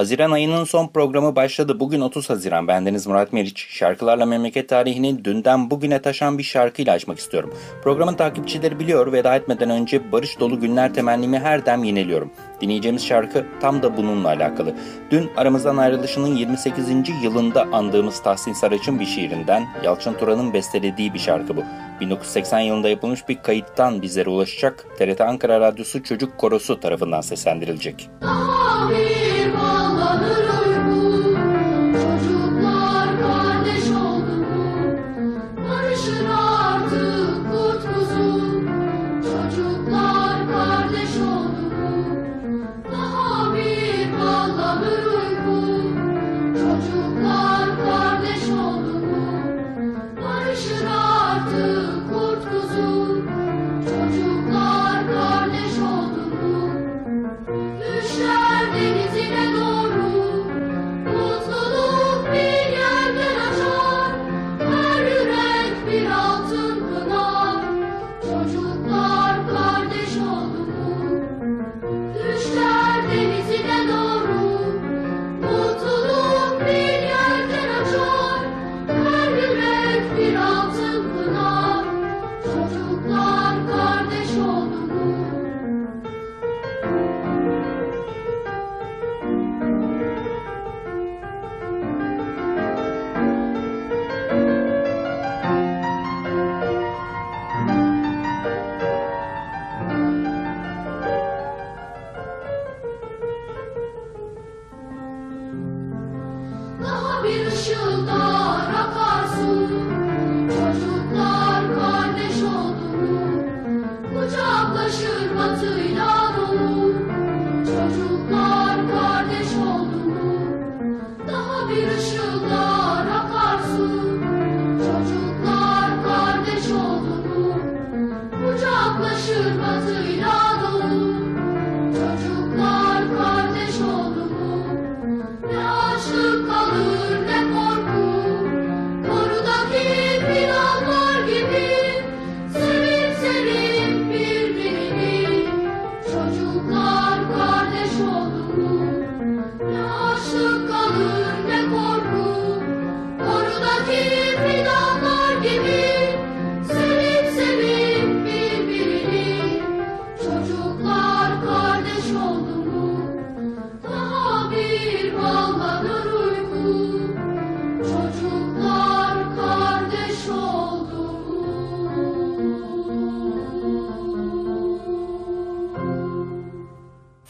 Haziran ayının son programı başladı. Bugün 30 Haziran. Bendeniz Murat Meriç. Şarkılarla memleket tarihini dünden bugüne taşan bir şarkıyla açmak istiyorum. Programın takipçileri biliyor. Veda etmeden önce barış dolu günler temennimi her dem yineliyorum. Dinleyeceğimiz şarkı tam da bununla alakalı. Dün aramızdan ayrılışının 28. yılında andığımız Tahsin Saraç'ın bir şiirinden Yalçın Turan'ın bestelediği bir şarkı bu. 1980 yılında yapılmış bir kayıttan bizlere ulaşacak. TRT Ankara Radyosu Çocuk Korosu tarafından seslendirilecek. Amin.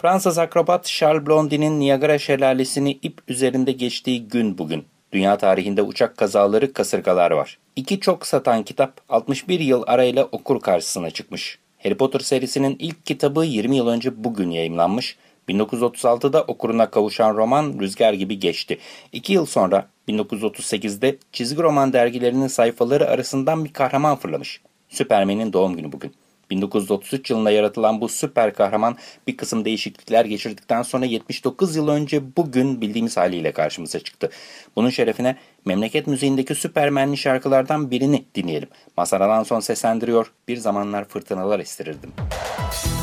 Fransız akrobat Charles Blondin'in Niagara şelalesini ip üzerinde geçtiği gün bugün. Dünya tarihinde uçak kazaları, kasırgalar var. İki çok satan kitap 61 yıl arayla okur karşısına çıkmış. Harry Potter serisinin ilk kitabı 20 yıl önce bugün yayımlanmış. 1936'da okuruna kavuşan roman Rüzgar gibi geçti. İki yıl sonra 1938'de çizgi roman dergilerinin sayfaları arasından bir kahraman fırlamış. Süpermen'in doğum günü bugün. 1933 yılında yaratılan bu süper kahraman bir kısım değişiklikler geçirdikten sonra 79 yıl önce bugün bildiğimiz haliyle karşımıza çıktı. Bunun şerefine memleket müziğindeki süpermenli şarkılardan birini dinleyelim. Mazhar Alanson seslendiriyor, bir zamanlar fırtınalar estirirdim. Müzik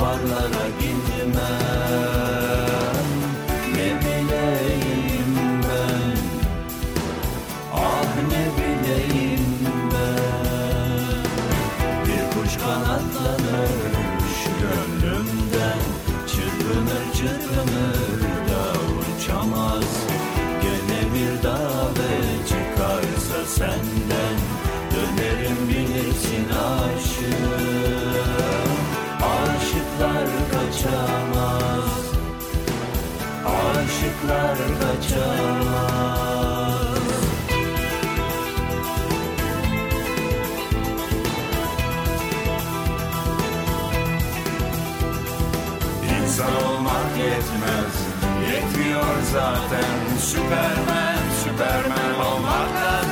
barlara gitmem Aşıklar kaçamaz İnsan olmak yetmez. Yetmiyor zaten. Süpermen, süpermen olmak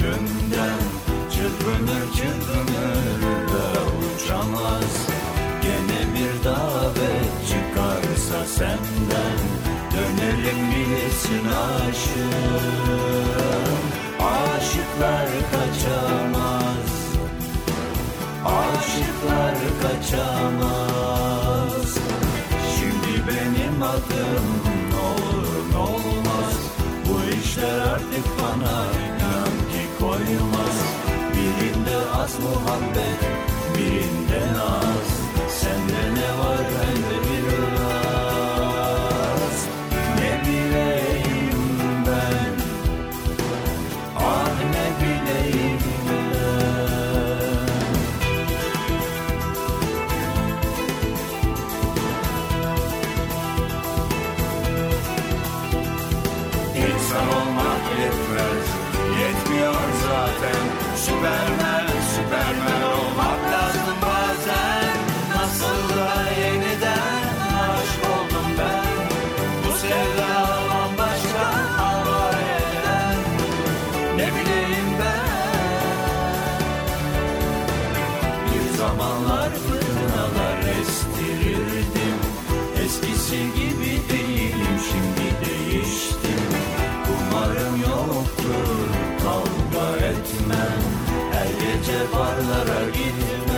gönlümden Çırpınır çırpınır da uçamaz. Gene bir davet çıkarsa senden Dönerim bilirsin aşığım. Aşıklar kaçamaz. Aşıklar kaçamaz. Şimdi benim adım ne olur ne olmaz. Bu işler artık bana Birinde az Gece barlara gitmem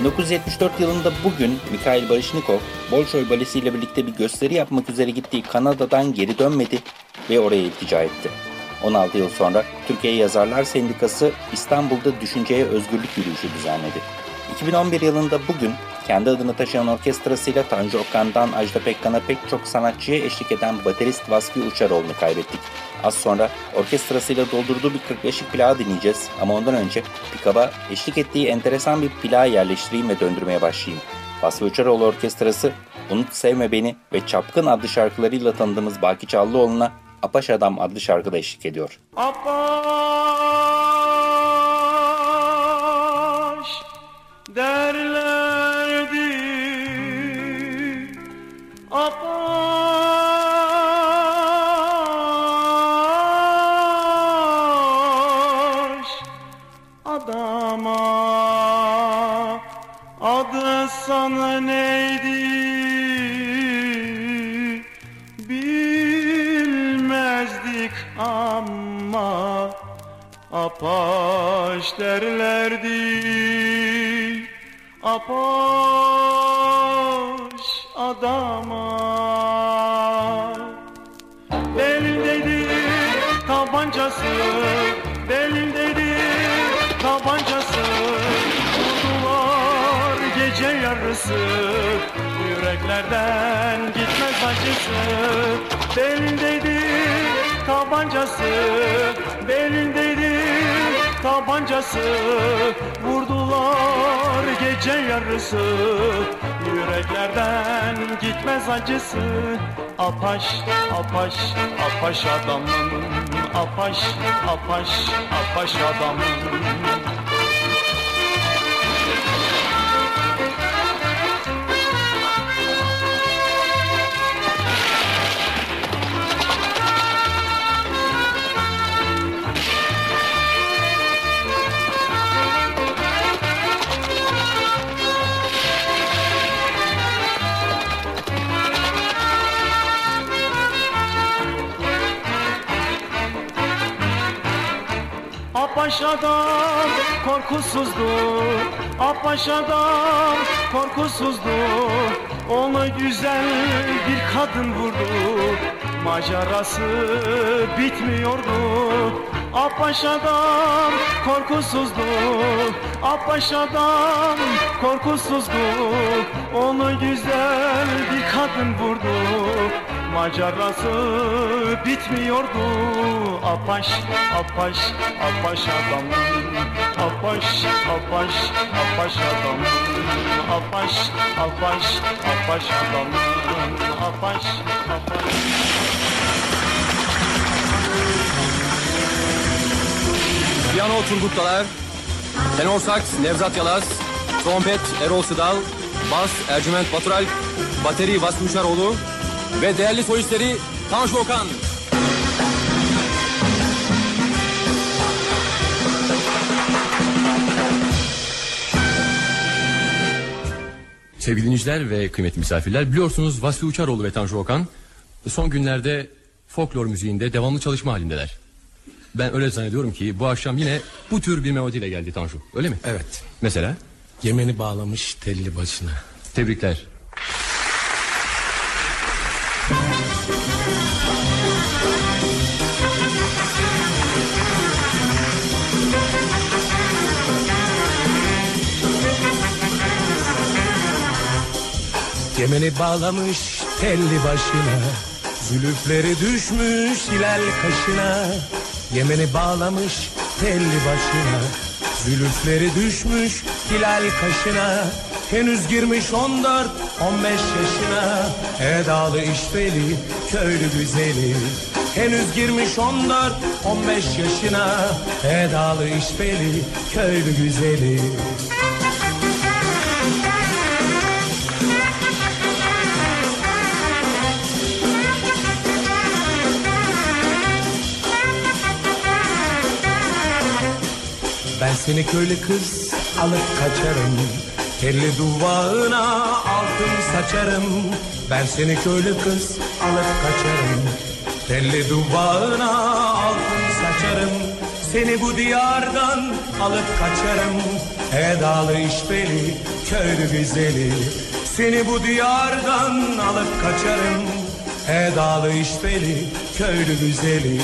...1974 yılında bugün Mikhail Baryshnikov, Bolşoy Balesi ile birlikte bir gösteri yapmak üzere gittiği Kanada'dan geri dönmedi ve oraya iltica etti. 16 yıl sonra Türkiye Yazarlar Sendikası İstanbul'da Düşünceye Özgürlük Yürüyüşü düzenledi. 2011 yılında bugün kendi adını taşıyan orkestrasıyla Tanju Okan'dan Ajda Pekkan'a pek çok sanatçıya eşlik eden baterist Vasfi Uçaroğlu'nu kaybettik. Az sonra orkestrasıyla doldurduğu bir 45'lik plağı dinleyeceğiz ama ondan önce pikaba eşlik ettiği enteresan bir plağı yerleştireyim ve döndürmeye başlayayım. Vasfi Uçaroğlu Orkestrası, Unut Sevme Beni ve Çapkın adlı şarkılarıyla tanıdığımız Baki Çallıoğlu'na Apaş Adam adlı şarkıda eşlik ediyor. Apaş derlerdi apaş adama. Belindeydi tabancası belindeydi tabancası. Vurdular gece yarısı yüreklerden gitmez acısı. Belindeydi tabancası belindeydi tabancası. Vurdular gece yarısı. Yüreklerden gitmez acısı. Apaş, apaş, apaş adamım. Apaş, apaş, apaş adamım Apaş adam korkusuzdu. Apaş adam korkusuzdu. Onu güzel bir kadın vurdu. Macerası bitmiyordu. Apaş adam korkusuzdu. Apaş adam korkusuzdu. Onu güzel bir kadın vurdu Macerası bitmiyordu. Apaş, apaş, apaş adamım Apaş, apaş, apaş adamım Apaş, apaş, apaş adamım Apaş, apaş. Piyano Turgut Dalar, tenor saks Nevzat Yalaz, trompet Erol Sıdal, bas Ercüment Batural, bateri Vasfi Uçaroğlu ve değerli solistleri Tanju Okan. Sevgili dinleyiciler ve kıymetli misafirler biliyorsunuz Vasfi Uçaroğlu ve Tanju Okan son günlerde folklor müziğinde devamlı çalışma halindeler. Ben öyle zannediyorum ki bu akşam yine bu tür bir melodiyle geldi Tanju. Öyle mi? Evet. Mesela? Yemeni bağlamış telli başına. Tebrikler. Yemeni bağlamış telli başına. Zülüfleri düşmüş hilal kaşına. Yemeni bağlamış telli başına. Zülüfleri düşmüş hilal kaşına. Henüz girmiş 14 15 yaşına. Edalı işveli köylü güzeli. Henüz girmiş 14 15 yaşına. Edalı işveli köylü güzeli. Seni köylü kız alıp kaçarım. Telli duvağına altın saçarım. Ben seni köylü kız alıp kaçarım. Telli duvağına altın saçarım. Seni bu diyardan alıp kaçarım. Edalı işbeli köylü güzeli. Seni bu diyardan alıp kaçarım. Edalı işbeli köylü güzeli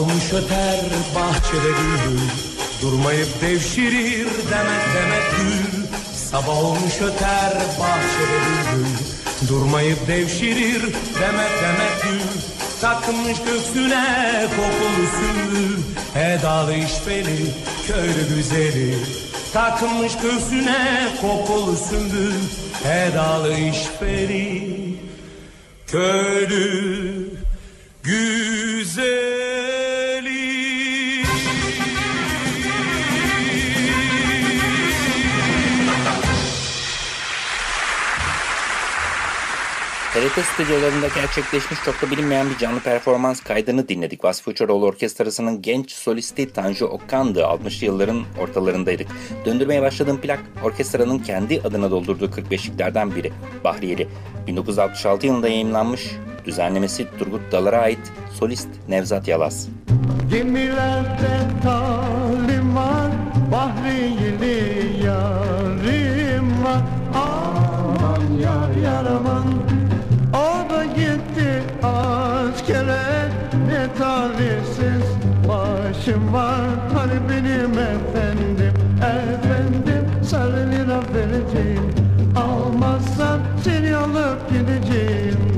Sabah olmuş öter bahçede gül. Durmayıp devşirir demet demet gül. Sabah olmuş öter bahçede gül. Durmayıp devşirir demet demet gül. Takmış göksüne kokulu sümbül Edalı işbeli köylü güzeli. Takmış göğsüne kokulu sümbül Edalı işbeli köylü güzeli. TRT stüdyolarında gerçekleşmiş çok da bilinmeyen bir canlı performans kaydını dinledik. Vasfi Uçaroğlu Orkestrası'nın genç solisti Tanju Okan'dı. 60'lı yılların ortalarındaydık. Döndürmeye başladığım plak orkestranın kendi adına doldurduğu 45'liklerden biri. Bahriyeli. 1966 yılında yayınlanmış. Düzenlemesi Turgut Dalar'a ait solist Nevzat Yalaz. Gemilerde talim var Bahriyeli yarim var Aman yar yar işim var hani talibim efendim. Efendim sarı lira vereceğim. Almazsan seni alıp gideceğim.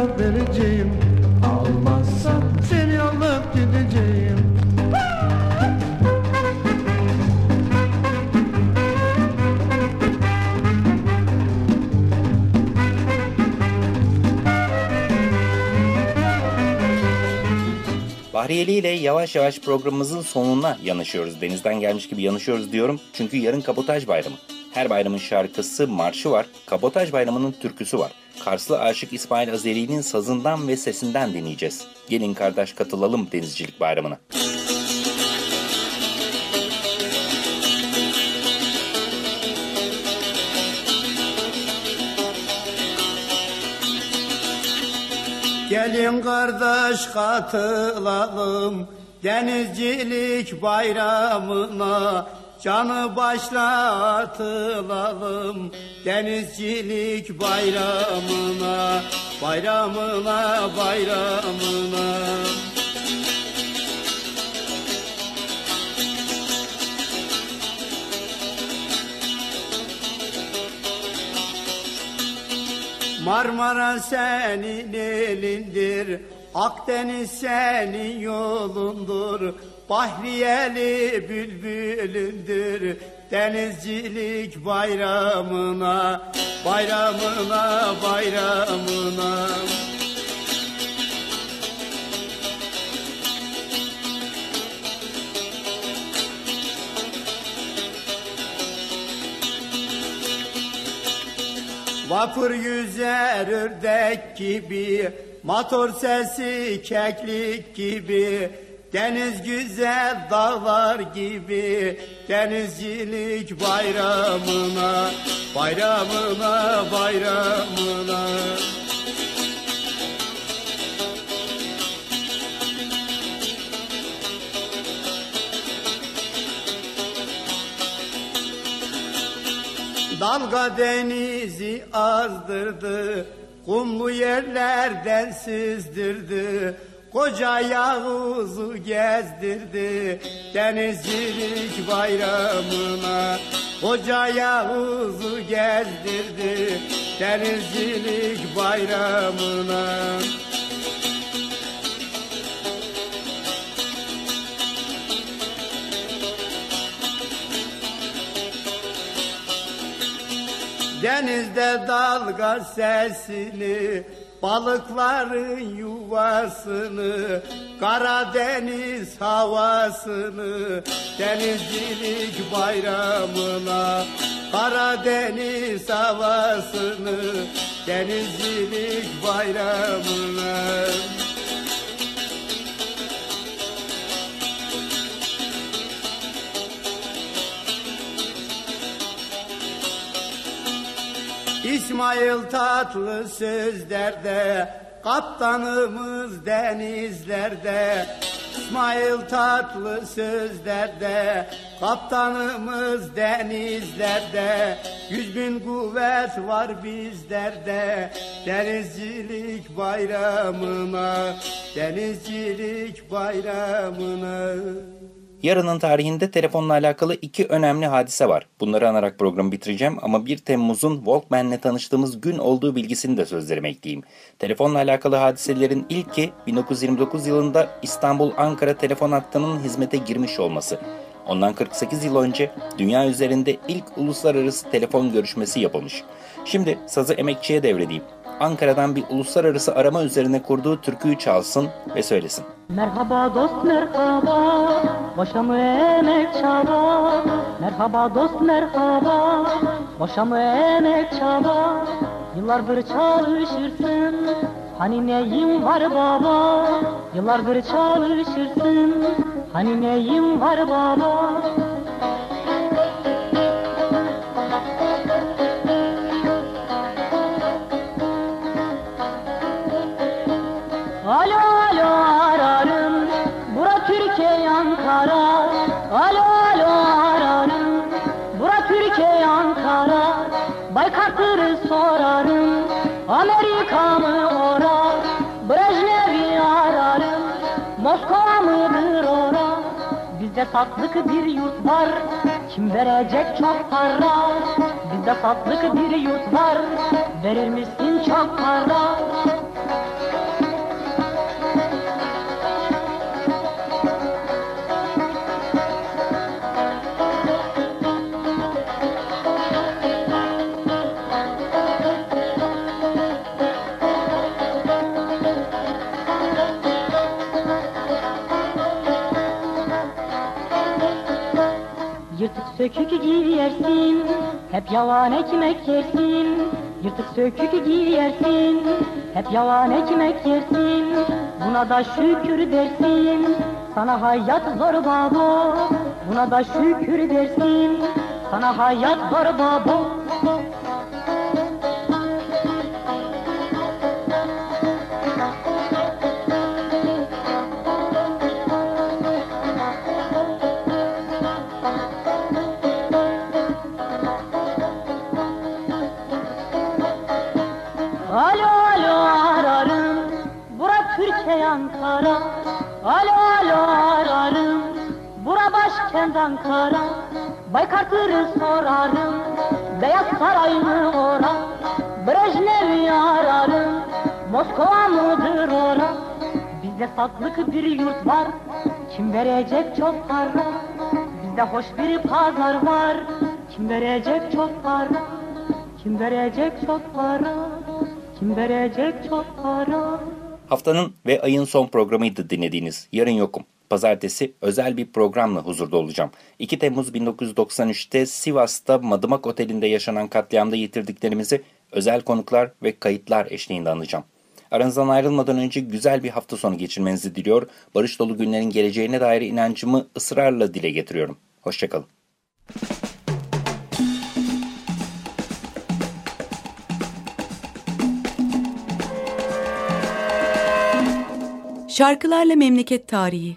Lira vereceğim. Almazsan seni alıp gideceğim. Bahriyeli ile yavaş yavaş programımızın sonuna yanaşıyoruz. Denizden gelmiş gibi yanaşıyoruz diyorum. Çünkü yarın Kabotaj Bayramı. Her bayramın şarkısı, marşı var. Kabotaj Bayramı'nın türküsü var. Karslı aşık İsmail Azeri'nin sazından ve sesinden dinleyeceğiz. Gelin kardeş katılalım Denizcilik Bayramı'na. Gelin kardeş katılalım denizcilik bayramına Canı başlatılalım denizcilik bayramına Bayramına bayramına. Marmara senin elindir Akdeniz senin yolundur Bahriyeli bülbülündür Denizcilik bayramına Bayramına bayramına. Vapur yüzer ördek gibi Motor sesi keklik gibi Deniz güzel dağlar gibi Denizcilik bayramına Bayramına bayramına. Dalga denizi azdırdı Kumlu yerlerden sızdırdı Koca Yavuz'u gezdirdi Denizcilik bayramına. Koca Yavuz'u gezdirdi Denizcilik bayramına. Denizde dalga sesini Balıkların yuvasını Karadeniz havasını Denizcilik bayramına Karadeniz havasını Denizcilik bayramına İsmail tatlı sözlerde Kaptanımız denizlerde. İsmail tatlı sözlerde Kaptanımız denizlerde. Yüz bin kuvvet var bizlerde Denizcilik bayramına Denizcilik bayramına Yarının tarihinde telefonla alakalı iki önemli hadise var. Bunları anarak programı bitireceğim ama 1 Temmuz'un Walkman'le tanıştığımız gün olduğu bilgisini de sözlerime ekleyeyim. Telefonla alakalı hadiselerin ilki 1929 yılında İstanbul-Ankara telefon hattının hizmete girmiş olması. Ondan 48 yıl önce dünya üzerinde ilk uluslararası telefon görüşmesi yapılmış. Şimdi sazı emekçiye devredeyim. Ankara'dan bir uluslararası arama üzerine kurduğu türküyü çalsın ve söylesin. Merhaba dost merhaba, boşa mı emek çaba? Merhaba dost merhaba, boşa mı emek çaba? Yıllardır çalışırsın, hani neyim var baba? Yıllardır çalışırsın, hani neyim var baba? Baykartır'ı sorarım Amerika mı ora Brejnev'i ararım Moskova mıdır ora. Bizde saklık bir yurt var Kim verecek çok para? Bizde saklık bir yurt var Verir misin çok para sökük giyersin, hep yavan ekmek yersin. Yırtık sökük giyersin, hep yavan ekmek yersin. Buna da şükür dersin, sana hayat zor babo. Buna da şükür dersin, sana hayat zor babo. Ankara. Baykartır'ı sorarım Beyaz Saray mı ora? Brejnev'i ararım Moskova mıdır ora? Bizde saklık bir yurt var Kim verecek çok para? Bizde hoş bir pazar var Kim verecek çok para? Kim verecek çok para? Kim verecek çok para? Haftanın ve ayın son programıydı dinlediğiniz. Yarın yokum. Pazartesi özel bir programla huzurda olacağım. 2 Temmuz 1993'te Sivas'ta Madımak Oteli'nde yaşanan katliamda yitirdiklerimizi özel konuklar ve kayıtlar eşliğinde anacağım. Aranızdan ayrılmadan önce güzel bir hafta sonu geçirmenizi diliyor. Barış dolu günlerin geleceğine dair inancımı ısrarla dile getiriyorum. Hoşçakalın. Şarkılarla Memleket Tarihi